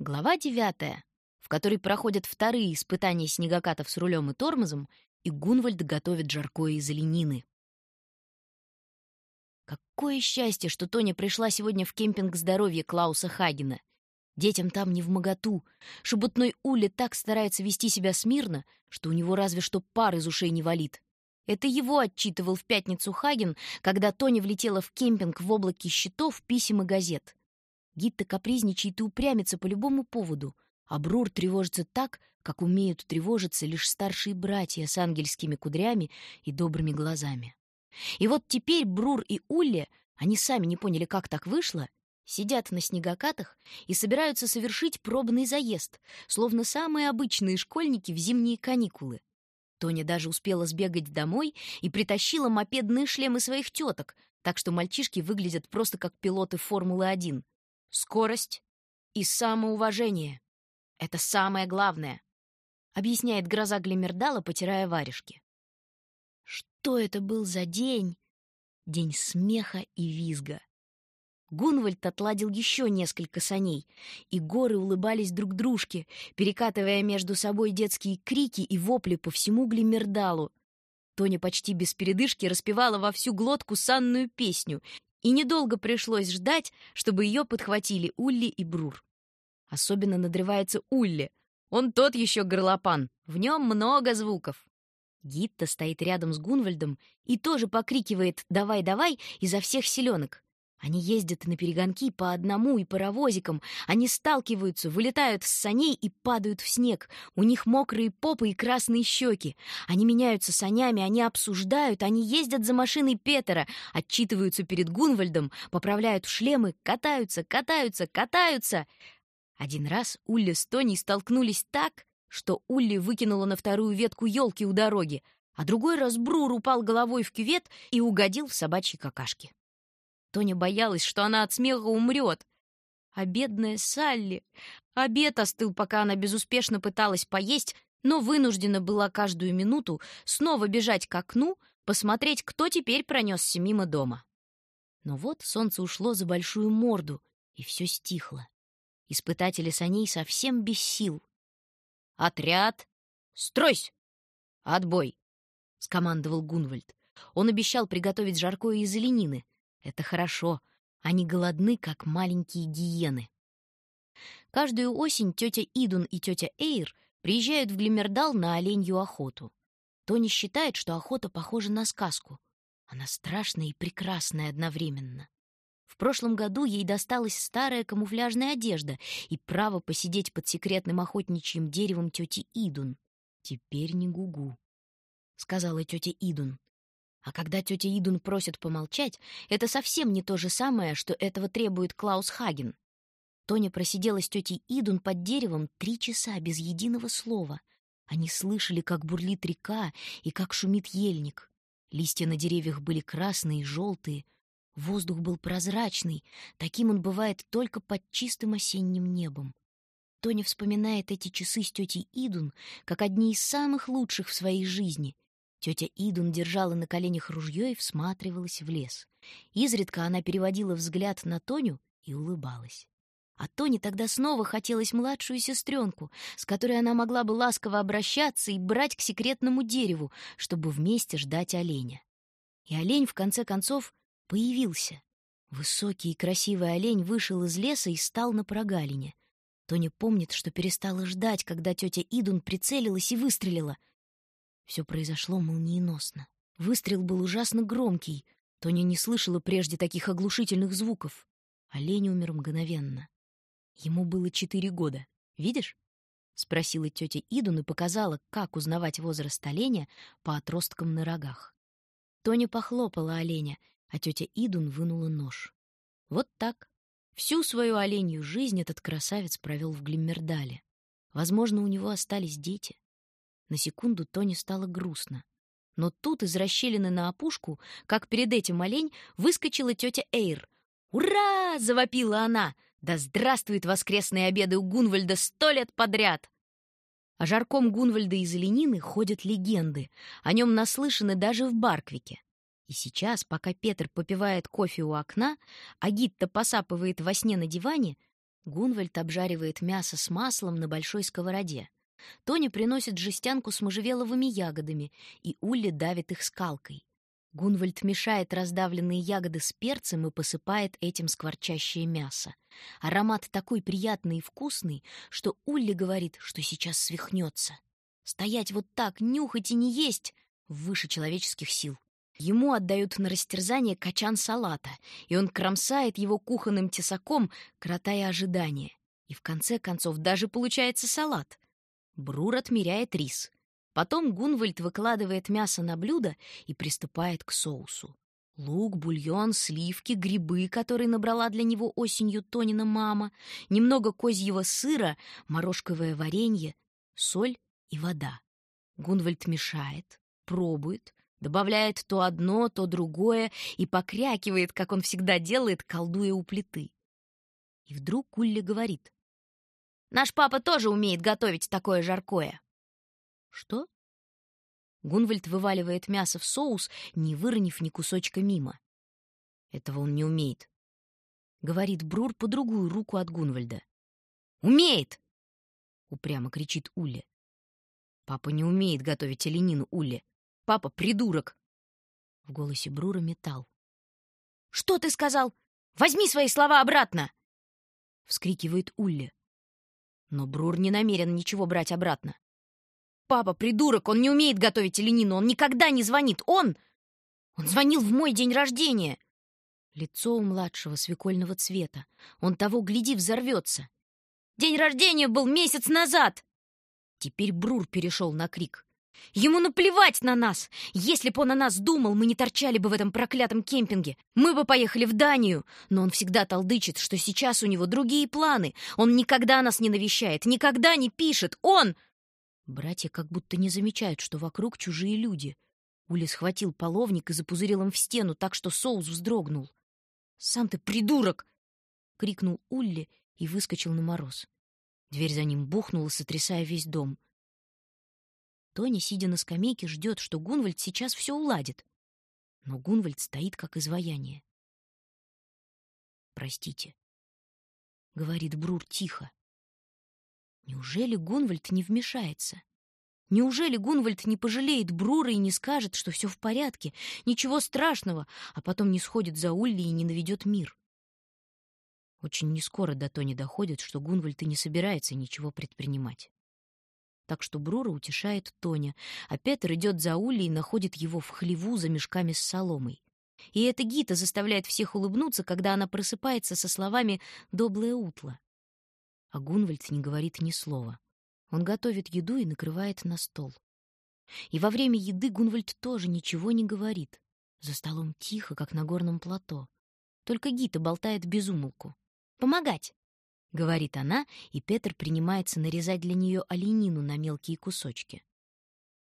Глава девятая, в которой проходят вторые испытания снегокатов с рулем и тормозом, и Гунвальд готовит жаркое из оленины. Какое счастье, что Тоня пришла сегодня в кемпинг здоровья Клауса Хагена. Детям там не в моготу. Шебутной Уле так старается вести себя смирно, что у него разве что пар из ушей не валит. Это его отчитывал в пятницу Хаген, когда Тоня влетела в кемпинг в облаке счетов, писем и газет. Гитта капризничает и упрямится по любому поводу, а Брур тревожится так, как умеют тревожиться лишь старшие братья с ангельскими кудрями и добрыми глазами. И вот теперь Брур и Улле, они сами не поняли, как так вышло, сидят на снегокатах и собираются совершить пробный заезд, словно самые обычные школьники в зимние каникулы. Тоня даже успела сбегать домой и притащила мопедные шлемы своих теток, так что мальчишки выглядят просто как пилоты Формулы-1. Скорость и самоуважение — это самое главное, объясняет гроза Глимердала, потирая варежки. Что это был за день? День смеха и визга. Гунвальд отладил еще несколько саней, и горы улыбались друг дружке, перекатывая между собой детские крики и вопли по всему Глимердалу. Тоня почти без передышки распевала во всю глотку санную песню, и недолго пришлось ждать, чтобы ее подхватили Улли и Брур. Особенно надрывается Улли. Он тот еще горлопан, в нем много звуков. Гитта стоит рядом с Гунвальдом и тоже покрикивает «давай, давай» изо всех селенок. Они ездят на перегонки по одному и паровозикам. Они сталкиваются, вылетают с саней и падают в снег. У них мокрые попы и красные щеки. Они меняются санями, они обсуждают, они ездят за машиной Петера, отчитываются перед Гунвальдом, поправляют шлемы, катаются, катаются, катаются. Один раз Улли с Тони столкнулись так, что Улли выкинула на вторую ветку елки у дороги, а другой раз Брур упал головой в кювет и угодил в собачьи какашки. Тоня боялась, что она от смеха умрет. А бедная Салли... Обед остыл, пока она безуспешно пыталась поесть, но вынуждена была каждую минуту снова бежать к окну, посмотреть, кто теперь пронесся мимо дома. Но вот солнце ушло за большую морду, и все стихло. Испытатели саней совсем без сил. «Отряд! Стройсь! Отбой!» — скомандовал Гунвальд. Он обещал приготовить жаркое из оленины — это хорошо. Они голодны, как маленькие гиены. Каждую осень тетя Идун и тетя Эйр приезжают в Глимердал на оленью охоту. Тони считает, что охота похожа на сказку. Она страшная и прекрасная одновременно. В прошлом году ей досталась старая камуфляжная одежда и право посидеть под секретным охотничьим деревом тети Идун. Теперь не гугу, — сказала тетя Идун. А когда тетя Идун просит помолчать, это совсем не то же самое, что этого требует Клаус Хаген. Тоня просидела с тетей Идун под деревом три часа без единого слова. Они слышали, как бурлит река и как шумит ельник. Листья на деревьях были красные и желтые. Воздух был прозрачный, таким он бывает только под чистым осенним небом. Тоня вспоминает эти часы с тетей Идун как одни из самых лучших в своей жизни — Тетя Идун держала на коленях ружье и всматривалась в лес. Изредка она переводила взгляд на Тоню и улыбалась. А Тоне тогда снова хотелось младшую сестренку, с которой она могла бы ласково обращаться и брать к секретному дереву, чтобы вместе ждать оленя. И олень, в конце концов, появился. Высокий и красивый олень вышел из леса и стал на прогалине. Тоня помнит, что перестала ждать, когда тетя Идун прицелилась и выстрелила — все произошло молниеносно. Выстрел был ужасно громкий. Тоня не слышала прежде таких оглушительных звуков. Олень умер мгновенно. Ему было четыре года. Видишь? — спросила тетя Идун и показала, как узнавать возраст оленя по отросткам на рогах. Тоня похлопала оленя, а тетя Идун вынула нож. Вот так. Всю свою оленью жизнь этот красавец провел в Глиммердале. Возможно, у него остались дети. На секунду Тони стало грустно. Но тут из расщелины на опушку, как перед этим олень, выскочила тетя Эйр. «Ура!» — завопила она. «Да здравствует воскресные обеды у Гунвальда сто лет подряд!» О жарком Гунвальда из оленины ходят легенды. О нем наслышаны даже в Барквике. И сейчас, пока Петр попивает кофе у окна, а Гитта посапывает во сне на диване, Гунвальд обжаривает мясо с маслом на большой сковороде. Тони приносит жестянку с можжевеловыми ягодами, и Улли давит их скалкой. Гунвальд мешает раздавленные ягоды с перцем и посыпает этим скворчащее мясо. Аромат такой приятный и вкусный, что Улли говорит, что сейчас свихнется. Стоять вот так, нюхать и не есть выше человеческих сил. Ему отдают на растерзание качан салата, и он кромсает его кухонным тесаком, кротая ожидание. И в конце концов даже получается салат. Брур отмеряет рис. Потом Гунвальд выкладывает мясо на блюдо и приступает к соусу. Лук, бульон, сливки, грибы, которые набрала для него осенью Тонина мама, немного козьего сыра, морожковое варенье, соль и вода. Гунвальд мешает, пробует, добавляет то одно, то другое и покрякивает, как он всегда делает, колдуя у плиты. И вдруг Кулли говорит. «Наш папа тоже умеет готовить такое жаркое». «Что?» Гунвальд вываливает мясо в соус, не выронив ни кусочка мимо. «Этого он не умеет», — говорит Брур по другую руку от Гунвальда. «Умеет!» — упрямо кричит Улли. «Папа не умеет готовить оленину, Улли. Папа — придурок!» В голосе Брура металл. «Что ты сказал? Возьми свои слова обратно!» — вскрикивает Улли. Но Брур не намерен ничего брать обратно. «Папа — придурок! Он не умеет готовить оленину! Он никогда не звонит! Он... Он звонил в мой день рождения!» Лицо у младшего свекольного цвета. Он того, гляди, взорвется. «День рождения был месяц назад!» Теперь Брур перешел на крик. Ему наплевать на нас. Если бы он о нас думал, мы не торчали бы в этом проклятом кемпинге. Мы бы поехали в Данию. Но он всегда толдычит, что сейчас у него другие планы. Он никогда нас не навещает, никогда не пишет. Он... Братья как будто не замечают, что вокруг чужие люди. Ули схватил половник и запузырил им в стену так, что соус вздрогнул. «Сам ты придурок!» — крикнул Улли и выскочил на мороз. Дверь за ним бухнула, сотрясая весь дом. Тони, сидя на скамейке, ждет, что Гунвальд сейчас все уладит. Но Гунвальд стоит как изваяние. «Простите», — говорит Брур тихо. Неужели Гунвальд не вмешается? Неужели Гунвальд не пожалеет Брура и не скажет, что все в порядке, ничего страшного, а потом не сходит за Улли и не наведет мир? Очень нескоро до Тони доходит, что Гунвальд и не собирается ничего предпринимать так что Брура утешает Тоня, а Петр идет за Улей и находит его в хлеву за мешками с соломой. И эта Гита заставляет всех улыбнуться, когда она просыпается со словами «Доблое утло». А Гунвальд не говорит ни слова. Он готовит еду и накрывает на стол. И во время еды Гунвальд тоже ничего не говорит. За столом тихо, как на горном плато. Только Гита болтает без умолку. «Помогать!» — говорит она, и Петр принимается нарезать для нее оленину на мелкие кусочки.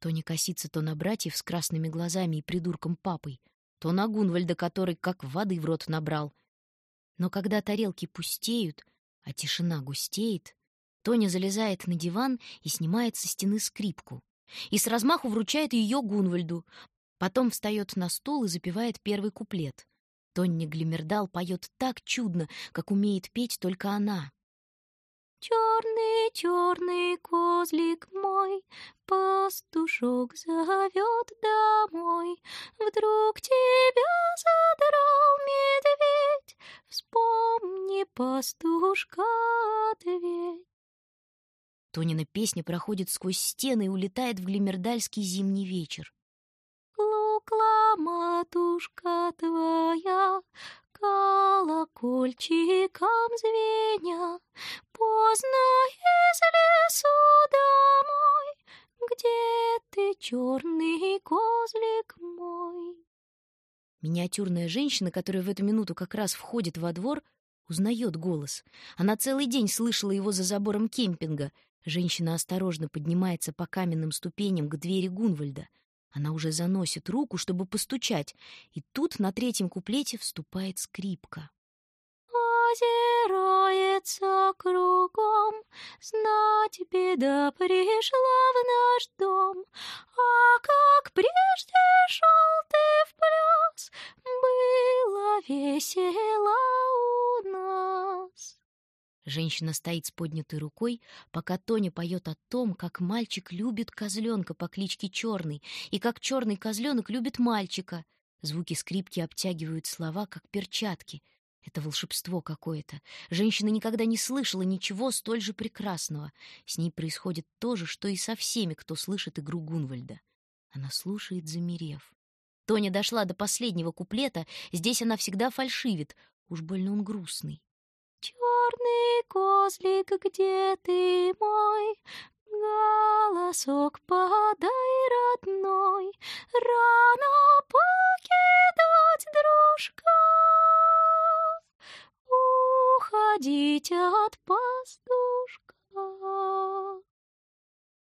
То не косится то на братьев с красными глазами и придурком папой, то на Гунвальда, который как воды в рот набрал. Но когда тарелки пустеют, а тишина густеет, Тоня залезает на диван и снимает со стены скрипку. И с размаху вручает ее Гунвальду. Потом встает на стул и запевает первый куплет. Тонни Глимердал поет так чудно, как умеет петь только она. Черный, черный козлик мой, Пастушок зовет домой. Вдруг тебя задрал медведь, Вспомни, пастушка, ответь. Тонина песня проходит сквозь стены и улетает в глимердальский зимний вечер. Лукла, матушка твоя, колокольчиком звеня, Поздно из лесу домой, Где ты, черный козлик мой? Миниатюрная женщина, которая в эту минуту как раз входит во двор, узнает голос. Она целый день слышала его за забором кемпинга. Женщина осторожно поднимается по каменным ступеням к двери Гунвальда — она уже заносит руку, чтобы постучать, и тут на третьем куплете вступает скрипка. Озирается кругом, знать беда пришла в наш дом. А как прежде шел ты в пляс, было весело у нас. Женщина стоит с поднятой рукой, пока Тоня поет о том, как мальчик любит козленка по кличке Черный, и как черный козленок любит мальчика. Звуки скрипки обтягивают слова, как перчатки. Это волшебство какое-то. Женщина никогда не слышала ничего столь же прекрасного. С ней происходит то же, что и со всеми, кто слышит игру Гунвальда. Она слушает, замерев. Тоня дошла до последнего куплета, здесь она всегда фальшивит. Уж больно он грустный. Черный козлик, где ты мой? Голосок подай, родной, Рано покидать дружка. Уходить от пастушка.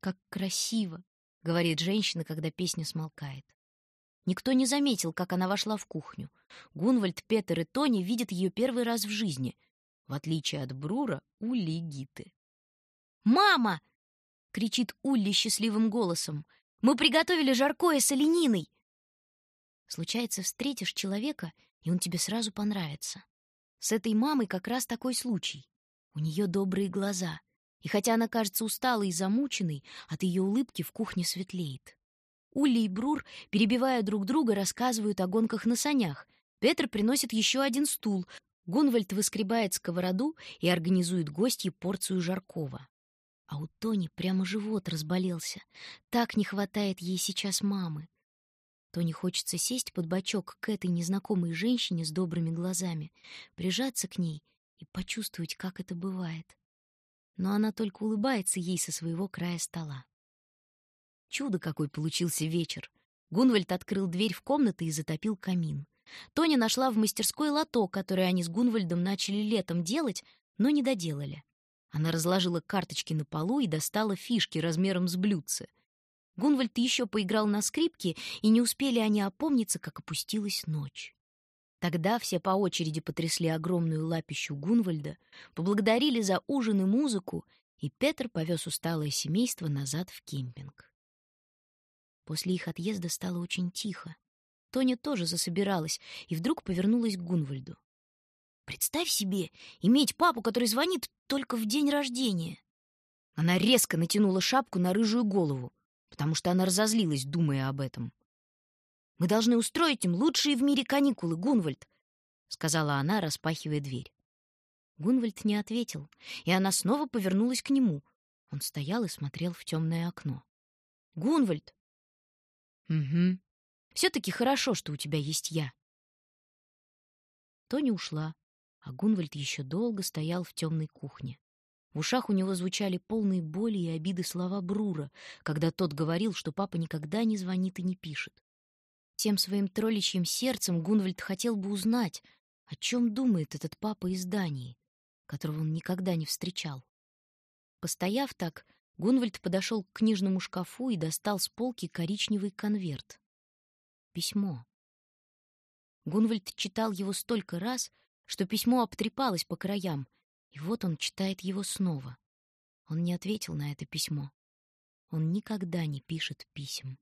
Как красиво, говорит женщина, когда песня смолкает. Никто не заметил, как она вошла в кухню. Гунвальд, Петер и Тони видят ее первый раз в жизни — в отличие от Брура, Улли Гиты. «Мама!» — кричит Улли счастливым голосом. «Мы приготовили жаркое с олениной!» Случается, встретишь человека, и он тебе сразу понравится. С этой мамой как раз такой случай. У нее добрые глаза, и хотя она кажется усталой и замученной, от ее улыбки в кухне светлеет. Улли и Брур, перебивая друг друга, рассказывают о гонках на санях. Петр приносит еще один стул, Гунвальд выскребает сковороду и организует гостье порцию жаркого. А у Тони прямо живот разболелся. Так не хватает ей сейчас мамы. Тони хочется сесть под бочок к этой незнакомой женщине с добрыми глазами, прижаться к ней и почувствовать, как это бывает. Но она только улыбается ей со своего края стола. Чудо какой получился вечер. Гунвальд открыл дверь в комнату и затопил камин. Тоня нашла в мастерской лоток, который они с Гунвальдом начали летом делать, но не доделали. Она разложила карточки на полу и достала фишки размером с блюдце. Гунвальд еще поиграл на скрипке, и не успели они опомниться, как опустилась ночь. Тогда все по очереди потрясли огромную лапищу Гунвальда, поблагодарили за ужин и музыку, и Петр повез усталое семейство назад в кемпинг. После их отъезда стало очень тихо. Тоня тоже засобиралась и вдруг повернулась к Гунвальду. «Представь себе, иметь папу, который звонит только в день рождения!» Она резко натянула шапку на рыжую голову, потому что она разозлилась, думая об этом. «Мы должны устроить им лучшие в мире каникулы, Гунвальд!» — сказала она, распахивая дверь. Гунвальд не ответил, и она снова повернулась к нему. Он стоял и смотрел в темное окно. «Гунвальд!» «Угу», все-таки хорошо, что у тебя есть я. Тони ушла, а Гунвальд еще долго стоял в темной кухне. В ушах у него звучали полные боли и обиды слова Брура, когда тот говорил, что папа никогда не звонит и не пишет. Тем своим тролличьим сердцем Гунвальд хотел бы узнать, о чем думает этот папа из Дании, которого он никогда не встречал. Постояв так, Гунвальд подошел к книжному шкафу и достал с полки коричневый конверт письмо. Гунвальд читал его столько раз, что письмо обтрепалось по краям, и вот он читает его снова. Он не ответил на это письмо. Он никогда не пишет писем.